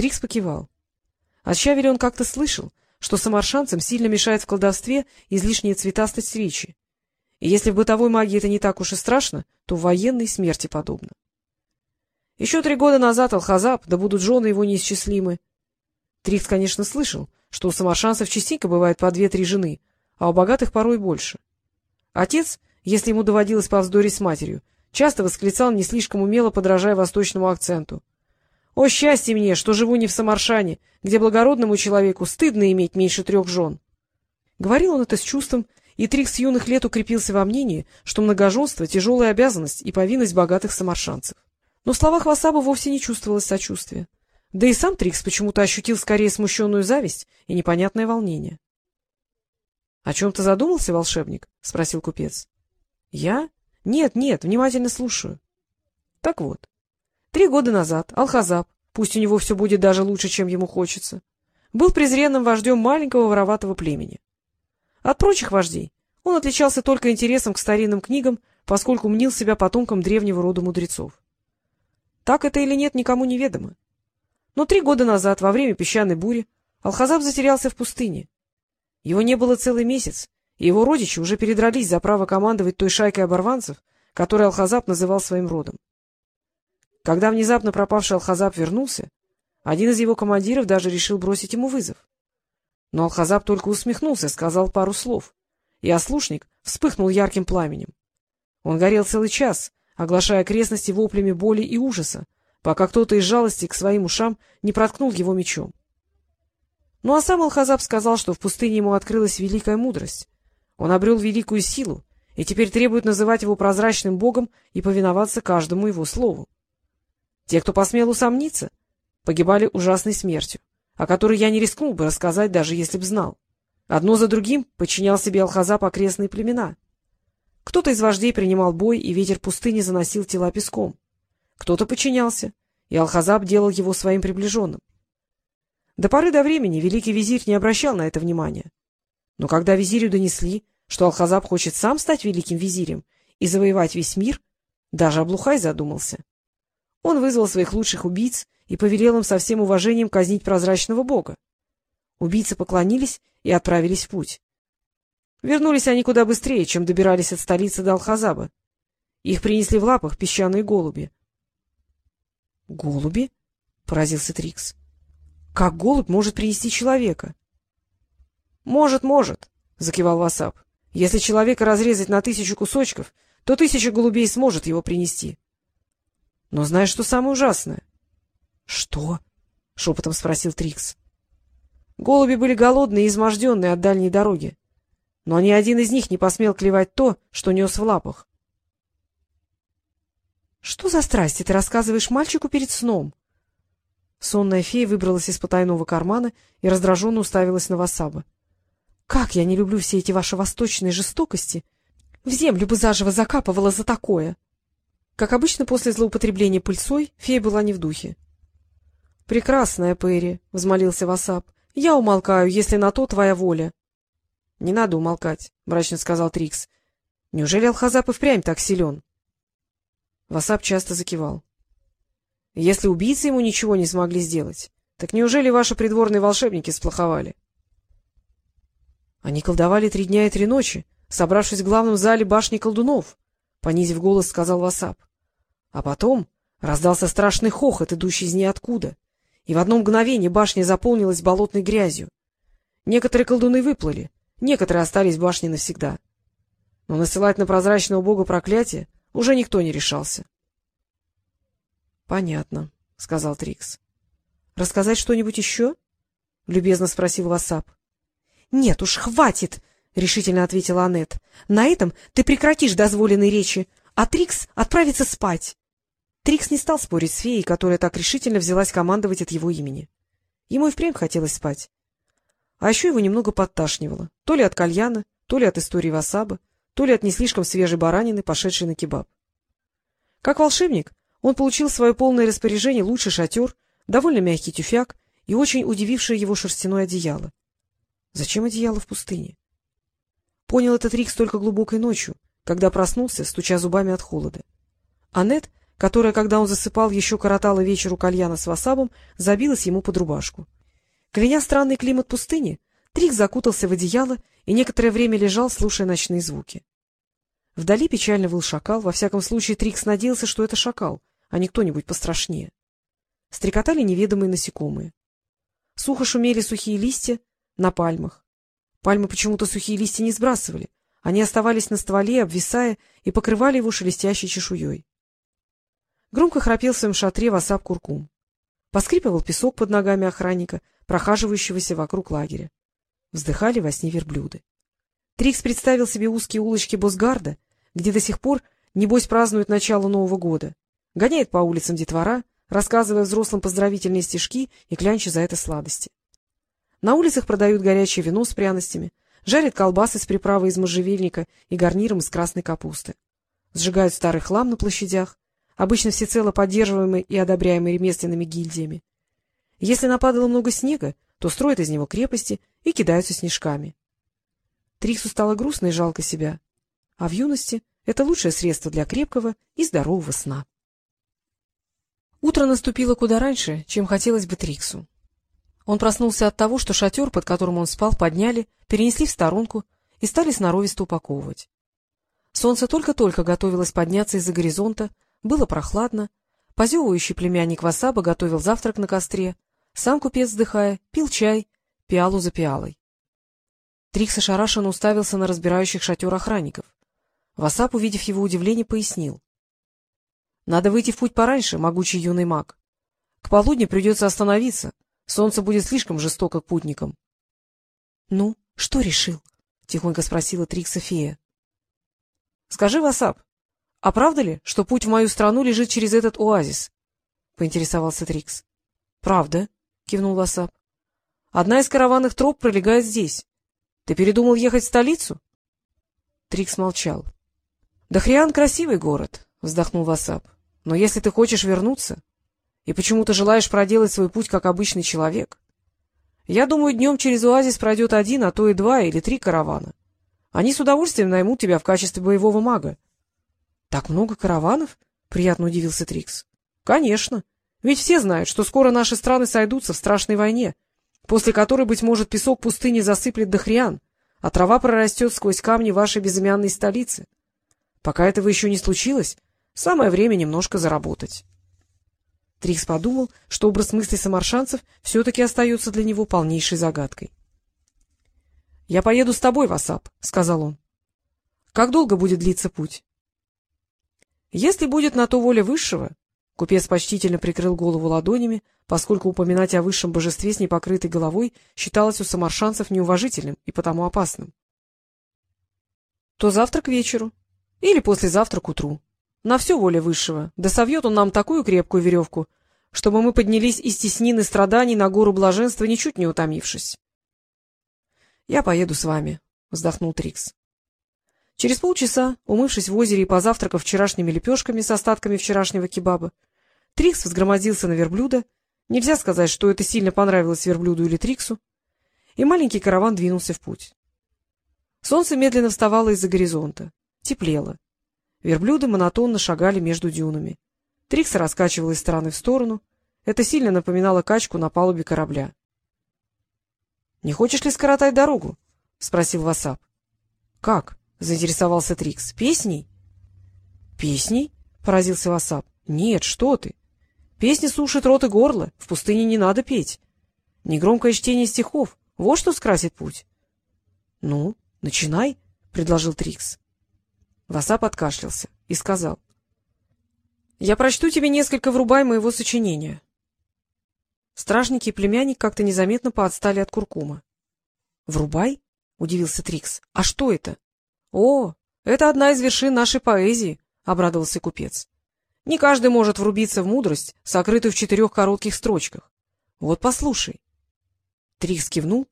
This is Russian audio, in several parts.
Трикс покивал. От Щавеля он как-то слышал, что самаршанцам сильно мешает в колдовстве излишняя цветастость речи. И если в бытовой магии это не так уж и страшно, то в военной смерти подобно. Еще три года назад Алхазаб, да будут жены его неисчислимы. Трикс, конечно, слышал, что у самаршанцев частенько бывает по две-три жены, а у богатых порой больше. Отец, если ему доводилось повздорить с матерью, часто восклицал, не слишком умело подражая восточному акценту. О, счастье мне, что живу не в Самаршане, где благородному человеку стыдно иметь меньше трех жен. Говорил он это с чувством, и Трикс с юных лет укрепился во мнении, что многоженство — тяжелая обязанность и повинность богатых самаршанцев. Но в словах Васаба вовсе не чувствовалось сочувствия. Да и сам Трикс почему-то ощутил скорее смущенную зависть и непонятное волнение. — О чем ты задумался, волшебник? — спросил купец. — Я? Нет, нет, внимательно слушаю. — Так вот, Три года назад Алхазаб, пусть у него все будет даже лучше, чем ему хочется, был презренным вождем маленького вороватого племени. От прочих вождей он отличался только интересом к старинным книгам, поскольку мнил себя потомком древнего рода мудрецов. Так это или нет, никому не ведомо. Но три года назад, во время песчаной бури, Алхазаб затерялся в пустыне. Его не было целый месяц, и его родичи уже передрались за право командовать той шайкой оборванцев, которую Алхазаб называл своим родом. Когда внезапно пропавший Алхазаб вернулся, один из его командиров даже решил бросить ему вызов. Но Алхазаб только усмехнулся, сказал пару слов, и ослушник вспыхнул ярким пламенем. Он горел целый час, оглашая окрестности воплями боли и ужаса, пока кто-то из жалости к своим ушам не проткнул его мечом. Ну а сам Алхазаб сказал, что в пустыне ему открылась великая мудрость. Он обрел великую силу и теперь требует называть его прозрачным богом и повиноваться каждому его слову. Те, кто посмел усомниться, погибали ужасной смертью, о которой я не рискнул бы рассказать, даже если б знал. Одно за другим подчинял себе Алхазап окрестные племена. Кто-то из вождей принимал бой, и ветер пустыни заносил тела песком. Кто-то подчинялся, и Алхазап делал его своим приближенным. До поры до времени великий визирь не обращал на это внимания. Но когда визирю донесли, что Алхазап хочет сам стать великим визирем и завоевать весь мир, даже Облухай задумался. Он вызвал своих лучших убийц и повелел им со всем уважением казнить прозрачного бога. Убийцы поклонились и отправились в путь. Вернулись они куда быстрее, чем добирались от столицы до Алхазаба. Их принесли в лапах песчаные голуби. — Голуби? — поразился Трикс. — Как голубь может принести человека? — Может, может, — закивал Васап. — Если человека разрезать на тысячу кусочков, то тысяча голубей сможет его принести. — но знаешь, что самое ужасное? — Что? — шепотом спросил Трикс. Голуби были голодные и изможденные от дальней дороги, но ни один из них не посмел клевать то, что нес в лапах. — Что за страсти ты рассказываешь мальчику перед сном? Сонная фея выбралась из потайного кармана и раздраженно уставилась на Васаба. — Как я не люблю все эти ваши восточные жестокости! В землю бы заживо закапывала за такое! — как обычно, после злоупотребления пыльцой фея была не в духе. — Прекрасная Перри, — взмолился Васап. — Я умолкаю, если на то твоя воля. — Не надо умолкать, — мрачно сказал Трикс. — Неужели Алхазап и впрямь так силен? Васап часто закивал. — Если убийцы ему ничего не смогли сделать, так неужели ваши придворные волшебники сплоховали? Они колдовали три дня и три ночи, собравшись в главном зале башни колдунов, — понизив голос, сказал Васап. А потом раздался страшный хохот, идущий из ниоткуда, и в одно мгновение башня заполнилась болотной грязью. Некоторые колдуны выплыли, некоторые остались в башне навсегда. Но насылать на прозрачного бога проклятие уже никто не решался. — Понятно, — сказал Трикс. — Рассказать что-нибудь еще? — любезно спросил Васап. — Нет уж, хватит! — решительно ответила Аннет. — На этом ты прекратишь дозволенные речи, а Трикс отправится спать. Трикс не стал спорить с феей, которая так решительно взялась командовать от его имени. Ему и впрямь хотелось спать. А еще его немного подташнивало, то ли от кальяна, то ли от истории Васаба, то ли от не слишком свежей баранины, пошедшей на кебаб. Как волшебник он получил в свое полное распоряжение лучший шатер, довольно мягкий тюфяк и очень удивившее его шерстяное одеяло. Зачем одеяло в пустыне? Понял этот Рикс только глубокой ночью, когда проснулся, стуча зубами от холода. Аннет которая, когда он засыпал, еще коротала вечер у кальяна с васабом, забилась ему под рубашку. Кляня странный климат пустыни, Трик закутался в одеяло и некоторое время лежал, слушая ночные звуки. Вдали печально выл шакал, во всяком случае Трикс надеялся, что это шакал, а не кто-нибудь пострашнее. Стрекотали неведомые насекомые. Сухо шумели сухие листья на пальмах. Пальмы почему-то сухие листья не сбрасывали, они оставались на стволе, обвисая, и покрывали его шелестящей чешуей. Громко храпел в своем шатре васап куркум. Поскрипывал песок под ногами охранника, прохаживающегося вокруг лагеря. Вздыхали во сне верблюды. Трикс представил себе узкие улочки Босгарда, где до сих пор, небось, празднуют начало Нового года. Гоняет по улицам детвора, рассказывая взрослым поздравительные стишки и клянча за это сладости. На улицах продают горячее вино с пряностями, жарят колбасы с приправой из можжевельника и гарниром из красной капусты. Сжигают старый хлам на площадях, обычно всецело поддерживаемый и одобряемый ремесленными гильдиями. Если нападало много снега, то строят из него крепости и кидаются снежками. Триксу стало грустно и жалко себя, а в юности это лучшее средство для крепкого и здорового сна. Утро наступило куда раньше, чем хотелось бы Триксу. Он проснулся от того, что шатер, под которым он спал, подняли, перенесли в сторонку и стали сноровисто упаковывать. Солнце только-только готовилось подняться из-за горизонта, было прохладно, позевывающий племянник Васаба готовил завтрак на костре, сам купец, вздыхая, пил чай, пиалу за пиалой. Трикс ошарашенно уставился на разбирающих шатер охранников. Васап, увидев его удивление, пояснил. — Надо выйти в путь пораньше, могучий юный маг. К полудню придется остановиться, Солнце будет слишком жестоко к путникам. — Ну, что решил? — тихонько спросила Трикса фея. — Скажи, Васап, а правда ли, что путь в мою страну лежит через этот оазис? — поинтересовался Трикс. — Правда, — кивнул Васап. — Одна из караванных троп пролегает здесь. Ты передумал ехать в столицу? Трикс молчал. — Дахриан — красивый город, — вздохнул Васап. — Но если ты хочешь вернуться, и почему-то желаешь проделать свой путь как обычный человек. Я думаю, днем через оазис пройдет один, а то и два или три каравана. Они с удовольствием наймут тебя в качестве боевого мага. — Так много караванов? — приятно удивился Трикс. — Конечно. Ведь все знают, что скоро наши страны сойдутся в страшной войне, после которой, быть может, песок пустыни засыплет Дохриан, а трава прорастет сквозь камни вашей безымянной столицы. Пока этого еще не случилось, самое время немножко заработать. Трикс подумал, что образ мыслей самаршанцев все-таки остается для него полнейшей загадкой. — Я поеду с тобой, Васап, — сказал он. — Как долго будет длиться путь? — Если будет на то воля высшего, — купец почтительно прикрыл голову ладонями, поскольку упоминать о высшем божестве с непокрытой головой считалось у самаршанцев неуважительным и потому опасным, — то завтра к вечеру или послезавтра к утру. На все воля высшего, да совьет он нам такую крепкую веревку, чтобы мы поднялись из теснины страданий на гору блаженства, ничуть не утомившись. — Я поеду с вами, — вздохнул Трикс. Через полчаса, умывшись в озере и позавтракав вчерашними лепешками с остатками вчерашнего кебаба, Трикс взгромоздился на верблюда, нельзя сказать, что это сильно понравилось верблюду или Триксу, и маленький караван двинулся в путь. Солнце медленно вставало из-за горизонта, теплело. Верблюды монотонно шагали между дюнами. Трикс раскачивал из стороны в сторону. Это сильно напоминало качку на палубе корабля. — Не хочешь ли скоротать дорогу? — спросил Васап. — Как? — заинтересовался Трикс. — Песней? — Песней? — поразился Васап. — Нет, что ты. Песни сушат рот и горло, в пустыне не надо петь. Негромкое чтение стихов — вот что скрасит путь. — Ну, начинай, — предложил Трикс. Васап откашлялся и сказал. — Я прочту тебе несколько врубай моего сочинения. Стражники и племянник как-то незаметно поотстали от куркума. — Врубай? — удивился Трикс. — А что это? — О, это одна из вершин нашей поэзии, — обрадовался купец. — Не каждый может врубиться в мудрость, сокрытую в четырех коротких строчках. Вот послушай. Трикс кивнул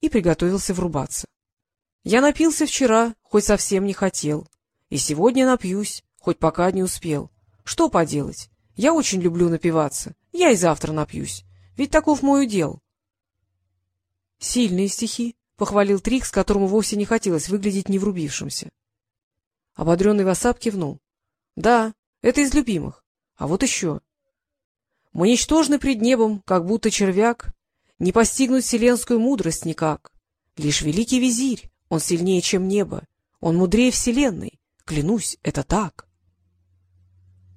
и приготовился врубаться. — Я напился вчера, хоть совсем не хотел. И сегодня напьюсь, хоть пока не успел. Что поделать? Я очень люблю напиваться. Я и завтра напьюсь. Ведь таков мой удел. — Сильные стихи, — похвалил Трикс, которому вовсе не хотелось выглядеть неврубившимся. Ободренный Васап кивнул. — Да, это из любимых. А вот еще. Мы ничтожны пред небом, как будто червяк, не постигнуть вселенскую мудрость никак. Лишь великий визирь, он сильнее, чем небо, он мудрее вселенной, клянусь, это так.